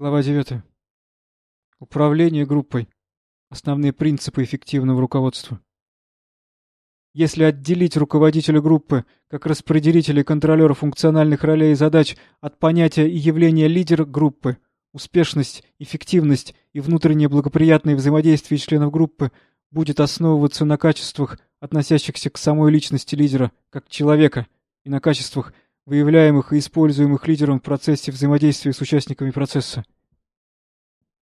Глава 9. Управление группой. Основные принципы эффективного руководства. Если отделить руководителя группы, как распределителя и контролера функциональных ролей и задач от понятия и явления лидера группы, успешность, эффективность и внутреннее благоприятное взаимодействие членов группы будет основываться на качествах, относящихся к самой личности лидера, как человека, и на качествах, выявляемых и используемых лидером в процессе взаимодействия с участниками процесса.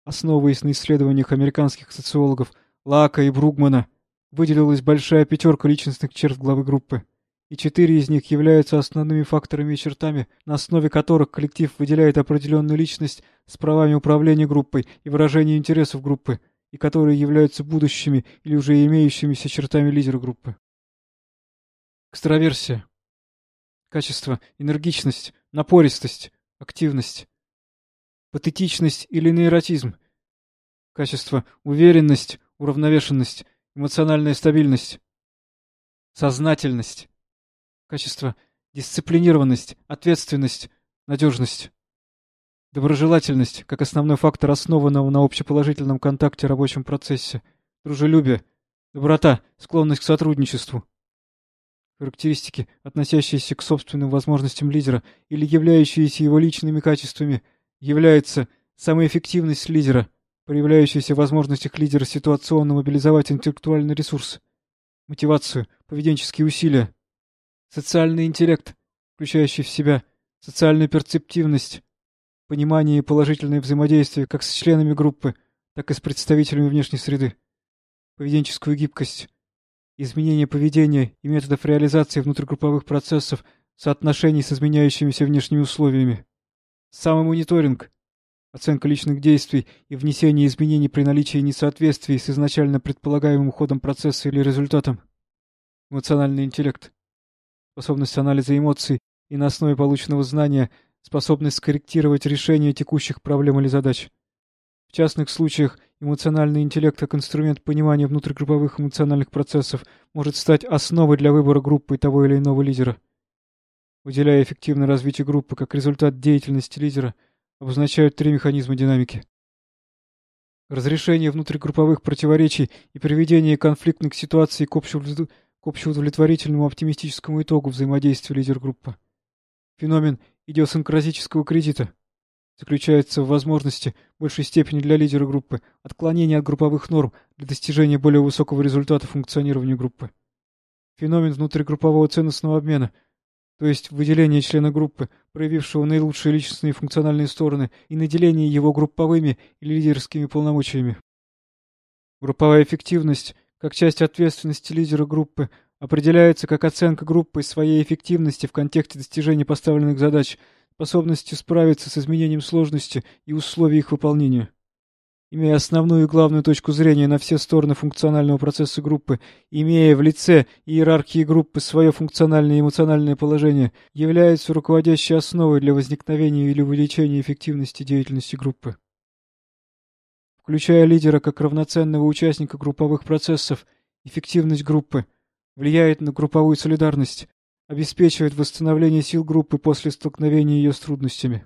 Основываясь на исследованиях американских социологов Лака и Бругмана, выделилась большая пятерка личностных черт главы группы, и четыре из них являются основными факторами и чертами, на основе которых коллектив выделяет определенную личность с правами управления группой и выражения интересов группы, и которые являются будущими или уже имеющимися чертами лидера группы. Экстраверсия Качество – энергичность, напористость, активность. Патетичность или нейротизм. Качество – уверенность, уравновешенность, эмоциональная стабильность. Сознательность. Качество – дисциплинированность, ответственность, надежность. Доброжелательность, как основной фактор основанного на общеположительном контакте рабочем процессе. Дружелюбие. Доброта, склонность к сотрудничеству характеристики, относящиеся к собственным возможностям лидера или являющиеся его личными качествами, является самая эффективность лидера, проявляющаяся в возможностях лидера ситуационно мобилизовать интеллектуальный ресурс, мотивацию, поведенческие усилия, социальный интеллект, включающий в себя социальную перцептивность, понимание и положительное взаимодействие как с членами группы, так и с представителями внешней среды, поведенческую гибкость, изменение поведения и методов реализации внутригрупповых процессов в соотношении с изменяющимися внешними условиями. Самый мониторинг, оценка личных действий и внесение изменений при наличии несоответствий с изначально предполагаемым ходом процесса или результатом. Эмоциональный интеллект, способность анализа эмоций и на основе полученного знания способность скорректировать решение текущих проблем или задач. В частных случаях эмоциональный интеллект как инструмент понимания внутригрупповых эмоциональных процессов может стать основой для выбора группы того или иного лидера. Выделяя эффективное развитие группы как результат деятельности лидера, обозначают три механизма динамики. Разрешение внутригрупповых противоречий и приведение конфликтных ситуаций к общеудовлетворительному оптимистическому итогу взаимодействия лидер-группы. Феномен идиосинкразического кредита заключается в возможности большей степени для лидера группы отклонения от групповых норм для достижения более высокого результата функционирования группы. Феномен внутригруппового ценностного обмена, то есть выделение члена группы, проявившего наилучшие личностные и функциональные стороны, и наделение его групповыми или лидерскими полномочиями. Групповая эффективность, как часть ответственности лидера группы, определяется как оценка группой своей эффективности в контексте достижения поставленных задач – способностью справиться с изменением сложности и условий их выполнения. Имея основную и главную точку зрения на все стороны функционального процесса группы, имея в лице иерархии группы свое функциональное и эмоциональное положение, является руководящей основой для возникновения или увеличения эффективности деятельности группы. Включая лидера как равноценного участника групповых процессов, эффективность группы влияет на групповую солидарность, обеспечивает восстановление сил группы после столкновения ее с трудностями.